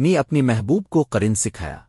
نی اپنی محبوب کو قرن سکھایا۔